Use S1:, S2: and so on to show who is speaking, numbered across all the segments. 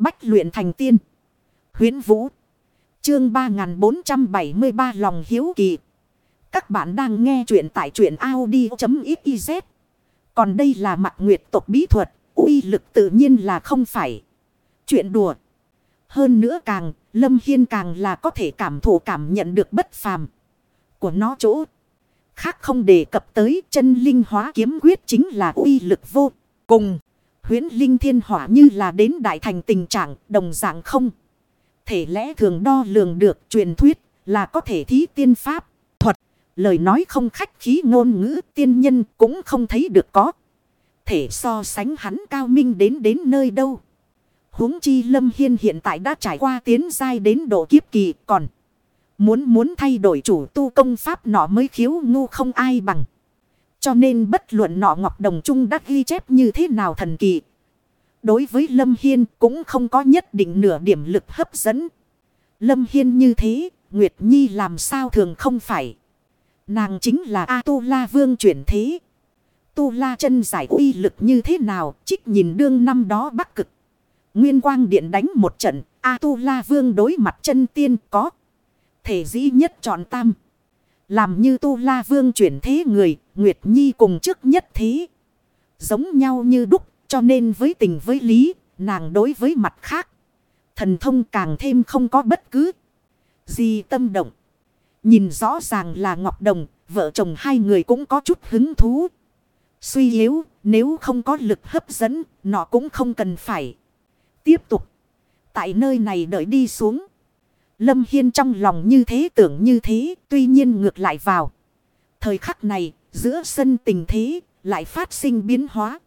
S1: Bách luyện thành tiên. Huyến Vũ. Chương 3473 lòng hiếu kỳ. Các bạn đang nghe truyện tại truyện Audi.xyz. Còn đây là mặt nguyệt tộc bí thuật. uy lực tự nhiên là không phải. Chuyện đùa. Hơn nữa càng, Lâm Hiên càng là có thể cảm thụ cảm nhận được bất phàm của nó chỗ. Khác không đề cập tới chân linh hóa kiếm quyết chính là uy lực vô cùng. Huyến linh thiên hỏa như là đến đại thành tình trạng đồng dạng không. Thể lẽ thường đo lường được truyền thuyết là có thể thí tiên pháp, thuật. Lời nói không khách khí ngôn ngữ tiên nhân cũng không thấy được có. Thể so sánh hắn cao minh đến đến nơi đâu. huống chi lâm hiên hiện tại đã trải qua tiến giai đến độ kiếp kỳ còn. Muốn muốn thay đổi chủ tu công pháp nọ mới khiếu ngu không ai bằng. Cho nên bất luận nọ Ngọc Đồng Trung đã ghi chép như thế nào thần kỳ. Đối với Lâm Hiên cũng không có nhất định nửa điểm lực hấp dẫn. Lâm Hiên như thế, Nguyệt Nhi làm sao thường không phải. Nàng chính là A-tu-la vương chuyển thế. Tu-la chân giải uy lực như thế nào, trích nhìn đương năm đó bắc cực. Nguyên quang điện đánh một trận, A-tu-la vương đối mặt chân tiên có. Thể dĩ nhất chọn tam. Làm như tu la vương chuyển thế người, Nguyệt Nhi cùng trước nhất thế. Giống nhau như đúc, cho nên với tình với lý, nàng đối với mặt khác. Thần thông càng thêm không có bất cứ gì tâm động. Nhìn rõ ràng là Ngọc Đồng, vợ chồng hai người cũng có chút hứng thú. Suy yếu, nếu không có lực hấp dẫn, nó cũng không cần phải. Tiếp tục. Tại nơi này đợi đi xuống. Lâm Hiên trong lòng như thế tưởng như thế, tuy nhiên ngược lại vào. Thời khắc này, giữa sân tình thế, lại phát sinh biến hóa.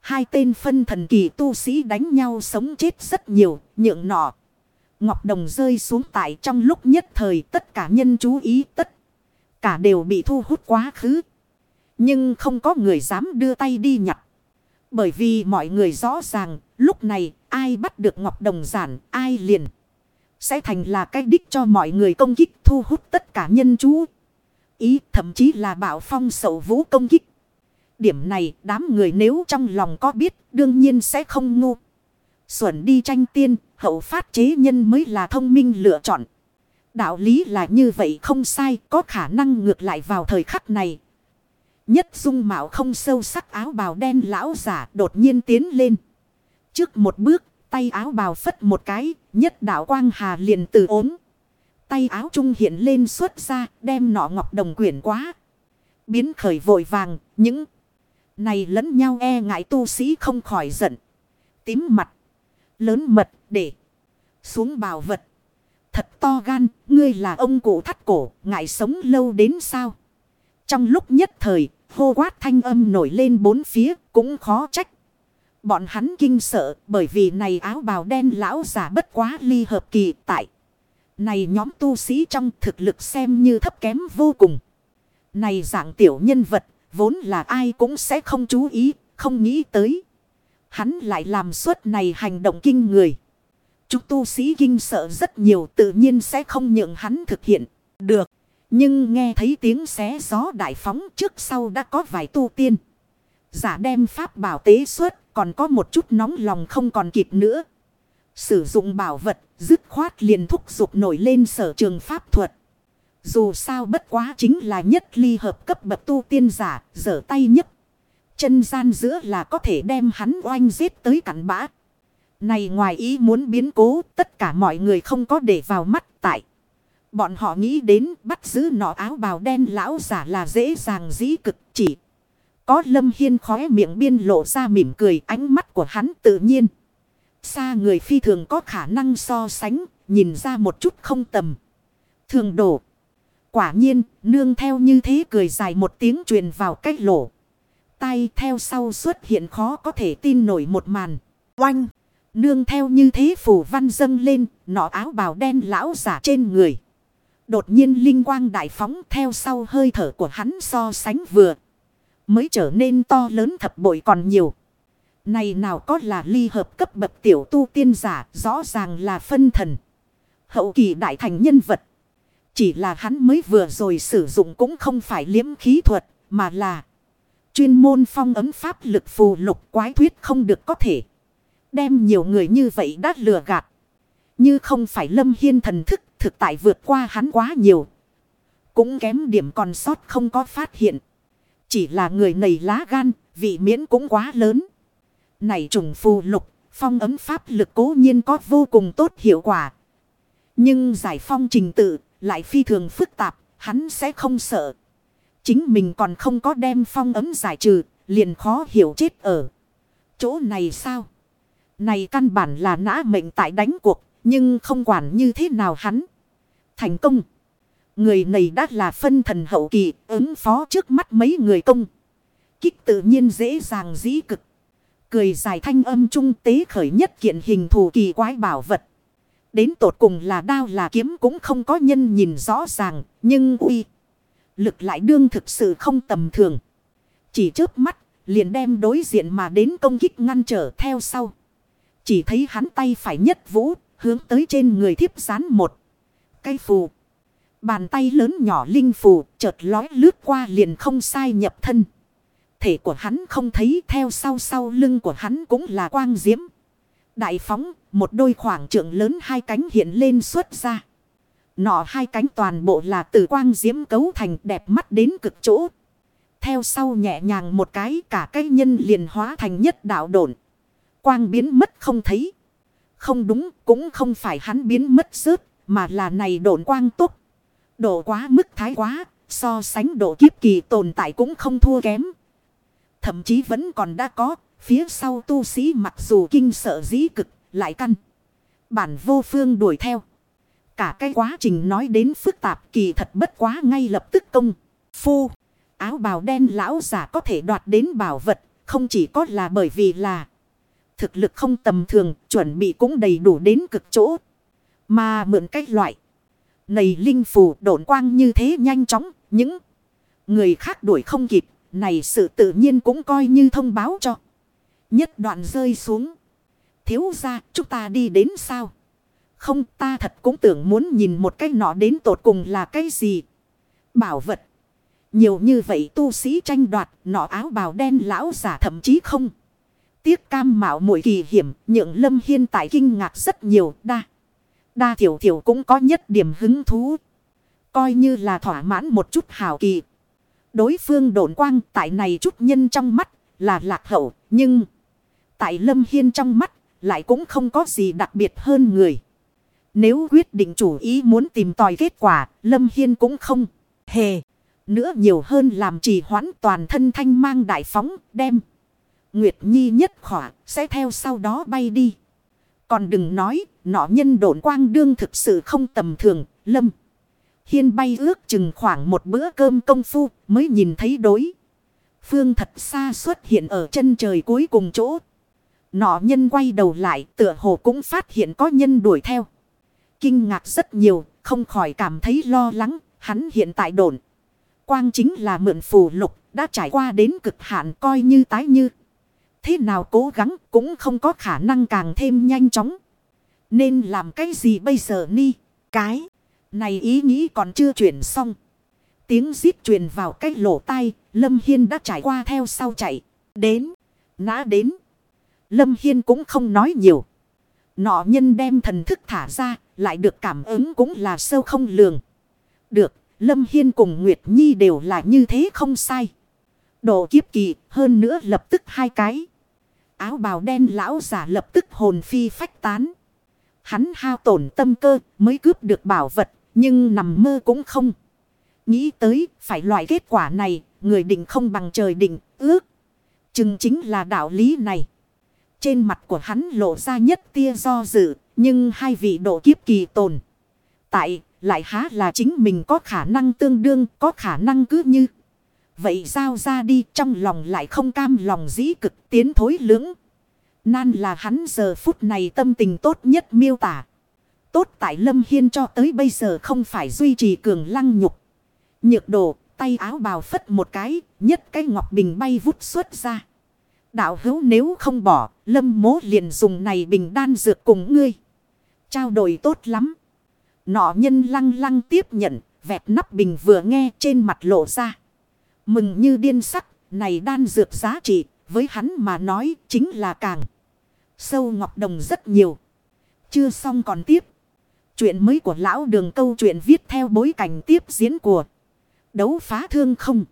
S1: Hai tên phân thần kỳ tu sĩ đánh nhau sống chết rất nhiều, nhượng nọ. Ngọc Đồng rơi xuống tại trong lúc nhất thời tất cả nhân chú ý tất. Cả đều bị thu hút quá khứ. Nhưng không có người dám đưa tay đi nhặt. Bởi vì mọi người rõ ràng, lúc này ai bắt được Ngọc Đồng giản, ai liền. Sẽ thành là cái đích cho mọi người công kích thu hút tất cả nhân chú. Ý thậm chí là bảo phong sầu vũ công kích. Điểm này đám người nếu trong lòng có biết đương nhiên sẽ không ngu. Xuẩn đi tranh tiên, hậu phát chế nhân mới là thông minh lựa chọn. Đạo lý là như vậy không sai, có khả năng ngược lại vào thời khắc này. Nhất dung mạo không sâu sắc áo bào đen lão giả đột nhiên tiến lên. Trước một bước, tay áo bào phất một cái, nhất đạo quang hà liền từ ốm. Tay áo trung hiện lên xuất ra, đem nọ ngọc đồng quyển quá. Biến khởi vội vàng, những này lẫn nhau e ngại tu sĩ không khỏi giận. Tím mặt, lớn mật, để xuống bào vật. Thật to gan, ngươi là ông cụ thắt cổ, ngại sống lâu đến sao? Trong lúc nhất thời, hô quát thanh âm nổi lên bốn phía, cũng khó trách. Bọn hắn kinh sợ bởi vì này áo bào đen lão giả bất quá ly hợp kỳ tại. Này nhóm tu sĩ trong thực lực xem như thấp kém vô cùng. Này dạng tiểu nhân vật vốn là ai cũng sẽ không chú ý, không nghĩ tới. Hắn lại làm suốt này hành động kinh người. Chúng tu sĩ kinh sợ rất nhiều tự nhiên sẽ không nhượng hắn thực hiện. Được. Nhưng nghe thấy tiếng xé gió đại phóng trước sau đã có vài tu tiên. Giả đem pháp bảo tế suốt còn có một chút nóng lòng không còn kịp nữa. Sử dụng bảo vật, dứt khoát liền thúc giục nổi lên sở trường pháp thuật. Dù sao bất quá chính là nhất ly hợp cấp bậc tu tiên giả, dở tay nhất. Chân gian giữa là có thể đem hắn oanh giết tới cắn bã. Này ngoài ý muốn biến cố, tất cả mọi người không có để vào mắt tại. Bọn họ nghĩ đến bắt giữ nọ áo bào đen lão giả là dễ dàng dĩ cực chỉ. Có lâm hiên khóe miệng biên lộ ra mỉm cười ánh mắt của hắn tự nhiên. Xa người phi thường có khả năng so sánh, nhìn ra một chút không tầm. Thường đổ. Quả nhiên, nương theo như thế cười dài một tiếng truyền vào cách lỗ. Tay theo sau xuất hiện khó có thể tin nổi một màn. Oanh! Nương theo như thế phủ văn dâng lên, nọ áo bào đen lão giả trên người. Đột nhiên linh quang đại phóng theo sau hơi thở của hắn so sánh vừa mới trở nên to lớn thập bội còn nhiều. Này nào có là ly hợp cấp bậc tiểu tu tiên giả, rõ ràng là phân thần. Hậu kỳ đại thành nhân vật. Chỉ là hắn mới vừa rồi sử dụng cũng không phải liếm khí thuật, mà là chuyên môn phong ấm pháp lực phù lục quái thuyết không được có thể. Đem nhiều người như vậy đã lừa gạt. Như không phải Lâm Hiên thần thức thực tại vượt qua hắn quá nhiều. Cũng kém điểm còn sót không có phát hiện. Chỉ là người này lá gan, vị miễn cũng quá lớn. Này trùng phù lục, phong ấm pháp lực cố nhiên có vô cùng tốt hiệu quả. Nhưng giải phong trình tự lại phi thường phức tạp, hắn sẽ không sợ. Chính mình còn không có đem phong ấm giải trừ, liền khó hiểu chết ở. Chỗ này sao? Này căn bản là nã mệnh tại đánh cuộc, nhưng không quản như thế nào hắn. Thành công. Người này đã là phân thần hậu kỳ, ứng phó trước mắt mấy người công. Kích tự nhiên dễ dàng dĩ cực. Cười dài thanh âm trung tế khởi nhất kiện hình thù kỳ quái bảo vật. Đến tột cùng là đao là kiếm cũng không có nhân nhìn rõ ràng, nhưng uy. Lực lại đương thực sự không tầm thường. Chỉ trước mắt, liền đem đối diện mà đến công kích ngăn trở theo sau. Chỉ thấy hắn tay phải nhất vũ, hướng tới trên người thiếp dán một. Cây phù. Bàn tay lớn nhỏ linh phù, chợt lói lướt qua liền không sai nhập thân. Thể của hắn không thấy theo sau sau lưng của hắn cũng là quang diễm. Đại phóng, một đôi khoảng trượng lớn hai cánh hiện lên xuất ra. Nọ hai cánh toàn bộ là từ quang diễm cấu thành đẹp mắt đến cực chỗ. Theo sau nhẹ nhàng một cái cả cái nhân liền hóa thành nhất đạo độn. Quang biến mất không thấy. Không đúng cũng không phải hắn biến mất rớt mà là này độn quang tốt. Độ quá mức thái quá, so sánh độ kiếp kỳ tồn tại cũng không thua kém. Thậm chí vẫn còn đã có, phía sau tu sĩ mặc dù kinh sợ dĩ cực, lại căn. Bản vô phương đuổi theo. Cả cái quá trình nói đến phức tạp kỳ thật bất quá ngay lập tức công. Phu. Áo bào đen lão giả có thể đoạt đến bảo vật. Không chỉ có là bởi vì là. Thực lực không tầm thường. Chuẩn bị cũng đầy đủ đến cực chỗ. Mà mượn cách loại. Này linh phù, độn quang như thế nhanh chóng. Những người khác đuổi không kịp. Này sự tự nhiên cũng coi như thông báo cho. Nhất đoạn rơi xuống. Thiếu ra chúng ta đi đến sao? Không, ta thật cũng tưởng muốn nhìn một cái nọ đến tột cùng là cái gì. Bảo vật. Nhiều như vậy tu sĩ tranh đoạt, nọ áo bào đen lão giả thậm chí không. Tiếc cam mạo mỗi kỳ hiểm, nhượng lâm hiên tại kinh ngạc rất nhiều, đa. Đa thiểu thiểu cũng có nhất điểm hứng thú. Coi như là thỏa mãn một chút hào kỳ. Đối phương độn quang tại này chút nhân trong mắt là lạc hậu nhưng tại lâm hiên trong mắt lại cũng không có gì đặc biệt hơn người. Nếu quyết định chủ ý muốn tìm tòi kết quả, Lâm Hiên cũng không hề. Nữa nhiều hơn làm trì hoãn toàn thân thanh mang đại phóng, đem. Nguyệt Nhi nhất khỏa, sẽ theo sau đó bay đi. Còn đừng nói, nọ nhân độn quang đương thực sự không tầm thường, Lâm. Hiên bay ước chừng khoảng một bữa cơm công phu mới nhìn thấy đối. Phương thật xa xuất hiện ở chân trời cuối cùng chỗ. Nọ nhân quay đầu lại tựa hồ cũng phát hiện có nhân đuổi theo. Kinh ngạc rất nhiều, không khỏi cảm thấy lo lắng, hắn hiện tại đồn. Quang chính là mượn phù lục, đã trải qua đến cực hạn coi như tái như. Thế nào cố gắng cũng không có khả năng càng thêm nhanh chóng. Nên làm cái gì bây giờ ni? Cái này ý nghĩ còn chưa chuyển xong. Tiếng giết truyền vào cái lỗ tai, Lâm Hiên đã trải qua theo sau chạy. Đến, nã đến. Lâm Hiên cũng không nói nhiều. Nọ nhân đem thần thức thả ra, lại được cảm ứng cũng là sâu không lường. Được, Lâm Hiên cùng Nguyệt Nhi đều là như thế không sai. Độ kiếp kỳ, hơn nữa lập tức hai cái. Áo bào đen lão giả lập tức hồn phi phách tán. Hắn hao tổn tâm cơ mới cướp được bảo vật, nhưng nằm mơ cũng không. Nghĩ tới, phải loại kết quả này, người định không bằng trời định, ước. Chừng chính là đạo lý này. Trên mặt của hắn lộ ra nhất tia do dự. Nhưng hai vị độ kiếp kỳ tồn. Tại lại há là chính mình có khả năng tương đương có khả năng cứ như. Vậy giao ra đi trong lòng lại không cam lòng dĩ cực tiến thối lưỡng. Nan là hắn giờ phút này tâm tình tốt nhất miêu tả. Tốt tại Lâm Hiên cho tới bây giờ không phải duy trì cường lăng nhục. Nhược đồ, tay áo bào phất một cái, nhất cái ngọc bình bay vút xuất ra. Đạo hữu nếu không bỏ, lâm mố liền dùng này bình đan dược cùng ngươi. Trao đổi tốt lắm. Nọ nhân lăng lăng tiếp nhận, vẹt nắp bình vừa nghe trên mặt lộ ra. Mừng như điên sắc, này đan dược giá trị, với hắn mà nói chính là càng Sâu Ngọc Đồng rất nhiều. Chưa xong còn tiếp. Chuyện mới của lão đường câu chuyện viết theo bối cảnh tiếp diễn của đấu phá thương không.